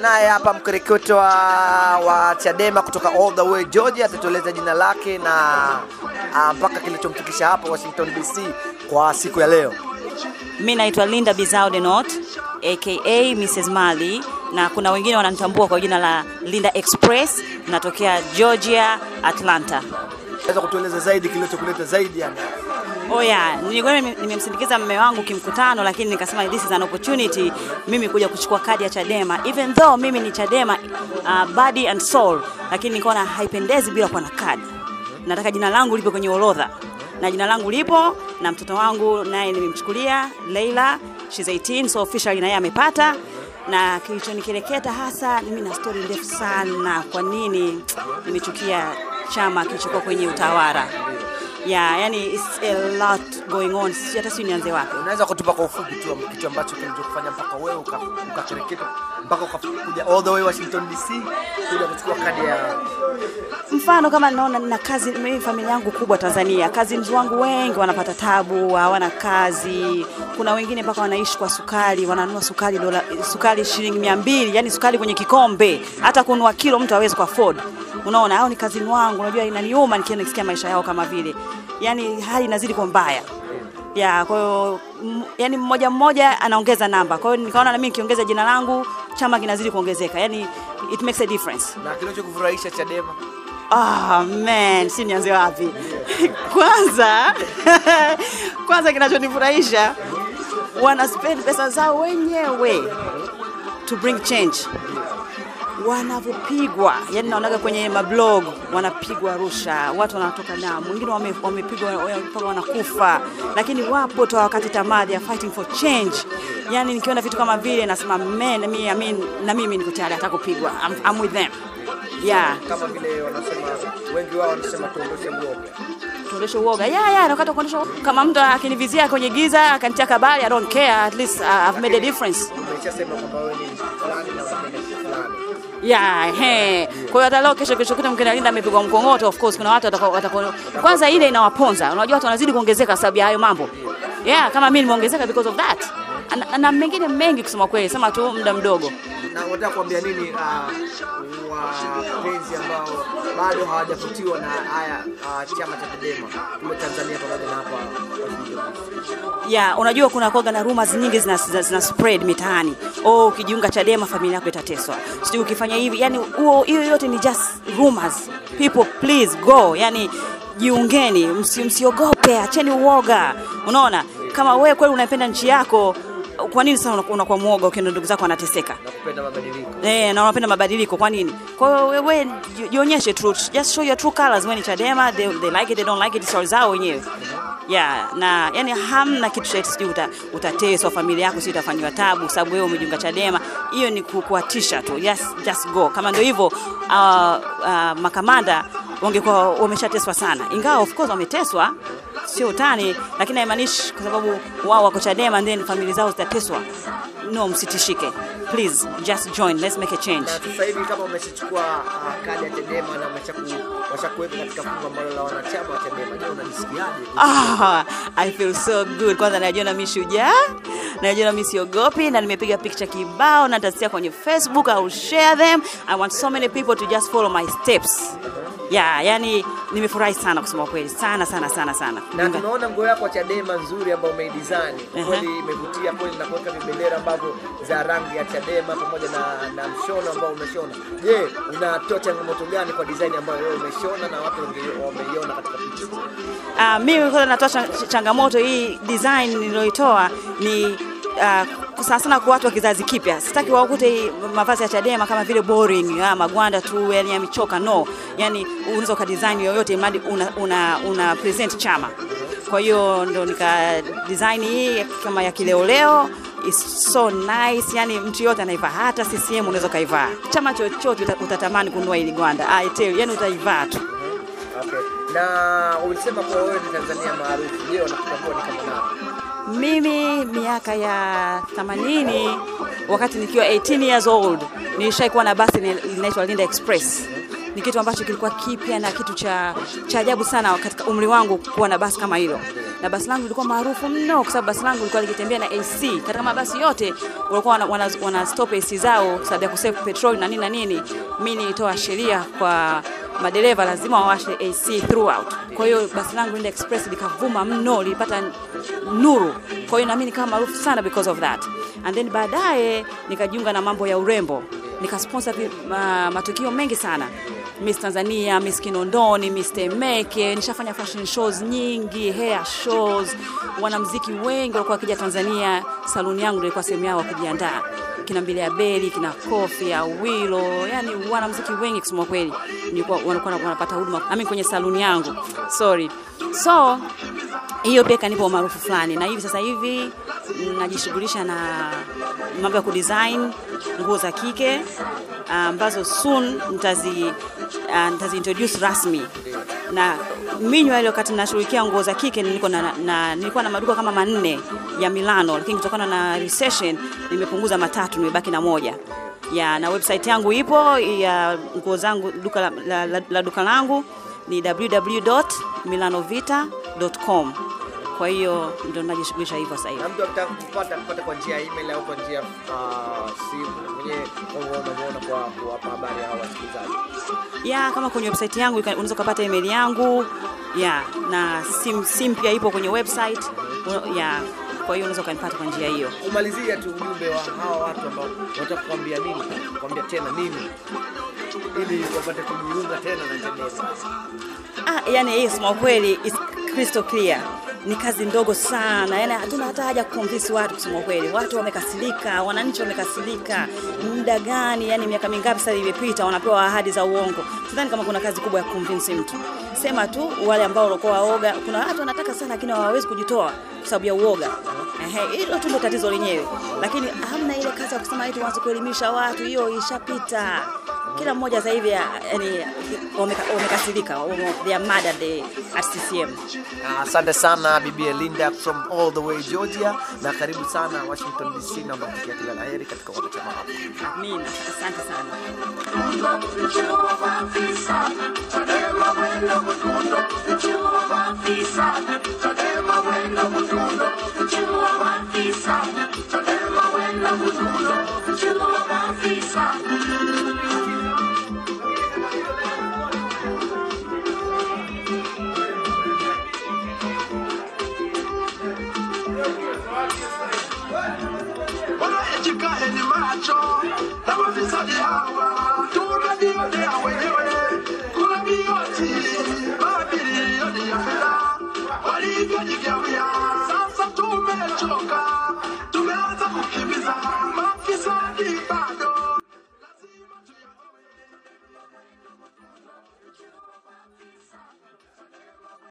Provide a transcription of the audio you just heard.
naye hapa mkereketo wa, wa Chadema kutoka all the way Georgia, atatueleza jina lake na ah, mpaka kilichomfikisha hapa Washington DC kwa siku ya leo. Mi naitwa Linda Bizao Denot aka Mrs. Mali na kuna wengine wananitambua kwa jina la Linda Express, natokea Georgia, Atlanta. Naweza kutueleza zaidi kilichokuleta zaidi yani? Oh yeah, nilikuwa nimemsindikiza mume wangu kimkutano, lakini nikasema this is an opportunity. Mimi kuja kuchukua kadi ya Chadema, even though mimi ni Chadema uh, body and soul, lakini nikaona haipendezi bila kuwa na kadi. Nataka jina langu lipo kwenye orodha, na jina langu lipo na mtoto wangu naye nimemchukulia Leila, she's 18 so officially naye amepata. Na kilichonikereketa hasa, mimi na story ndefu sana, kwa nini nimechukia chama kilichokuwa kwenye utawala yeah, yani it's a lot going on, si hata si nianze wapi. Unaweza kutupa kwa ufupi tu kitu ambacho kilichokufanya mpaka wewe uka- mpaka ukakuja all the way Washington DC kuja kuchukua kadi ya Mfano kama naona na kazi, mimi familia yangu kubwa Tanzania, kazi cousins wangu wengi wanapata tabu, hawana kazi. Kuna wengine mpaka wanaishi kwa sukari, wananunua sukari dola, sukari shilingi mia mbili, yani sukari kwenye kikombe, hata kununua kilo mtu hawezi kwa afford. Unaona, hao ni kazini wangu, unajua inaniuma nikiona nikisikia maisha yao kama vile, yani hali inazidi kwa mbaya ya kwa hiyo yani mmoja mmoja anaongeza namba. Kwa hiyo nikaona na mimi nikiongeza jina langu chama kinazidi kuongezeka, yani it makes a difference. na kinachokufurahisha Chadema. Ah man, si nianze wapi? kwanza kwanza kinachonifurahisha wana spend pesa zao wenyewe to bring change wanavyopigwa yani naonaga kwenye mablog wanapigwa Arusha, watu wanatoka damu, wengine wame- wamepigwa wame mpaka wanakufa, lakini wapo tu wakati tamaa, they are fighting for change. Yani nikiona vitu kama vile nasema man, mi, I mean, na mimi niko tayari hata kupigwa. I'm, I'm with them yeah. kama vile wanasema wengi wao wanasema tuondoshe uoga. tuondoshe uoga Yeah, ya nakata kuondosha kama mtu akinivizia kwenye giza akanitia kabali I don't care at least uh, I've made a difference Umeshasema kwamba wewe ni fulani na unapenda ya he kwa hiyo hata leo kesho kesho kuta mkenda Linda amepigwa mkongoto of course kuna watu watakao watakao kwanza ile inawaponza. Unajua watu wanazidi kuongezeka sababu ya hayo mambo. Yeah kama mimi nimeongezeka because of that. Na, na mengine mengi kusema kweli sema tu muda mdogo Na nataka kuambia nini uh, wapenzi ambao bado hawajavutiwa na haya uh, chama cha Chadema kule Tanzania pamoja na hapa ya unajua kuna koga na rumors nyingi zina, zina, zina spread mitaani. Oh ukijiunga Chadema familia yako itateswa. Sijui ukifanya hivi yani huo hiyo yote ni just rumors. People please go. Yani jiungeni msi, msiogope acheni uoga. Unaona? Kama wewe kweli unapenda nchi yako kwa nini sasa unakuwa mwoga ukiona ndugu zako anateseka? na mabadiliko. Eh, na unapenda mabadiliko kwa nini? Kwa hiyo wewe jionyeshe truth. Just show your true colors when ni Chadema, they, they like it, they don't like it, story zao wenyewe. Yeah, na yani hamna kitu cha sijui uta, utateswa familia yako si itafanywa tabu sababu wewe umejiunga Chadema. Hiyo ni kukuatisha tu. Yes, just go. Kama ndio hivyo uh, uh, makamanda wangekuwa wameshateswa sana. Ingawa of course wameteswa sio utani, lakini haimaanishi kwa sababu wao wako Chadema then familia zao zitateswa. No, msitishike. Please just join. Let's make a change. Sasa hivi kama umeshachukua uh, kadi ya Chadema na washakuweka katika fungu ambalo la wanachama wa Chadema, je, unajisikiaje? Ah, I feel so good. Kwanza najiona mimi shujaa, najiona mimi siogopi, na nimepiga picha kibao na nitazitia kwenye Facebook. I will share them. I want so many people to just follow my steps. Yeah, yani nimefurahi sana kusema kweli, sana sana sana sana. na tunaona nguo yako ya Chadema nzuri ambayo umeidesign kweli, imevutia kweli, na kuweka vibendera ambavyo za rangi ya Chadema pamoja na, na mshono ambao umeshona. Je, unatoa changamoto gani kwa design ambayo wewe umeshona na watu wameiona katika picha? Uh, mimi natoa changamoto hii design niliyoitoa ni uh, sana sana kwa watu wa kizazi kipya. Sitaki waukute mavazi ya Chadema kama vile boring, ya magwanda tu yani yamechoka. No, yani unaweza ka design yoyote mradi una, una, una present chama. Kwa hiyo ndo nika design hii kama ya kileoleo is so nice, yani mtu yote anaivaa, hata CCM unaweza kaivaa, chama chochote utatamani kununua hili gwanda. I tell yani utaivaa tu. Okay. Na ulisema kwa wewe ni Tanzania maarufu. Je, wanakutambua ni kama nani? Mimi miaka ya 80 wakati nikiwa 18 years old nilishaikuwa na basi linaitwa Linda Express. Ni kitu ambacho kilikuwa kipya na kitu cha cha ajabu sana katika umri wangu kuwa na basi kama hilo. na basi langu lilikuwa maarufu mno, kwa sababu basi langu lilikuwa likitembea na AC. Katika mabasi yote walikuwa wana, wana, wana stop AC zao sababu ya kusave petrol na nini na nini. Mimi nilitoa sheria kwa madereva lazima wawashe AC throughout. Kwa hiyo basi langu Linda Express likavuma mno, lilipata nuru. Kwa hiyo naamini kama maarufu sana because of that. And then baadaye nikajiunga na mambo ya urembo, nikasponsor ma, matukio mengi sana Miss Tanzania, Miss Kinondoni, Miss Temeke. Nishafanya fashion shows nyingi, hair shows. Wanamuziki wengi walikuwa wakija Tanzania, saluni yangu ndio ilikuwa sehemu yao wakijiandaa kina mbili ya Beli, kina Kofi Awilo, yani wanamuziki wengi kusema kweli, nilikuwa wanakuwa wanapata huduma I mean kwenye saluni yangu. Sorry. So hiyo pia kanipa umaarufu fulani, na hivi sasa hivi najishughulisha na mambo ya kudesign nguo za kike ambazo soon nitazi uh, nitazi introduce rasmi na minywa ile wakati nashughulikia nguo za kike nilikuwa na, na, nilikuwa na maduka kama manne ya Milano, lakini kutokana na recession nimepunguza matatu, nimebaki na moja ya na website yangu ipo ya nguo zangu duka la, la, la, la duka langu ni www.milanovita.com. Kwa hiyo ndio najishughulisha hivyo sasa hivi. mtu akitaka kupata kupata kwa njia ya email au kwa njia ya uh, simu mwenyewe unaona kwa kuwapa habari hao wasikilizaji ya kama kwenye website yangu unaweza kupata email yangu ya na sim, sim pia ipo kwenye website ya kwa hiyo unaweza ukanipata kwa njia hiyo. Umalizia tu ujumbe wa hawa watu ambao wanataka kuambia nini kuambia tena nini ili wapate kujiunga tena na Tendeza Ah, yani hii sema kweli is crystal clear. Ni kazi ndogo sana, yani hatuna hata haja kuconvince watu kusema kweli. Watu wamekasirika, wananchi wamekasirika. Muda gani, yani miaka mingapi sasa imepita, wanapewa ahadi za uongo. Sidhani kama kuna kazi kubwa ya kuconvince mtu. Sema tu wale ambao walikuwa waoga, kuna watu wanataka sana lakini hawawezi kujitoa kwa sababu ya uoga. Hilo tu ndio tatizo lenyewe. Lakini hamna ile kazi ya kusema eti wanze kuelimisha watu, hiyo ishapita kila mmoja sasa hivi yani wameka- wamekasirika they are mad at the at CCM. uh, asante sana bibi Linda from all the way Georgia na karibu sana Washington DC na nakutakia kila la heri katika wa wako Amina, asante sana. Bwana Why do you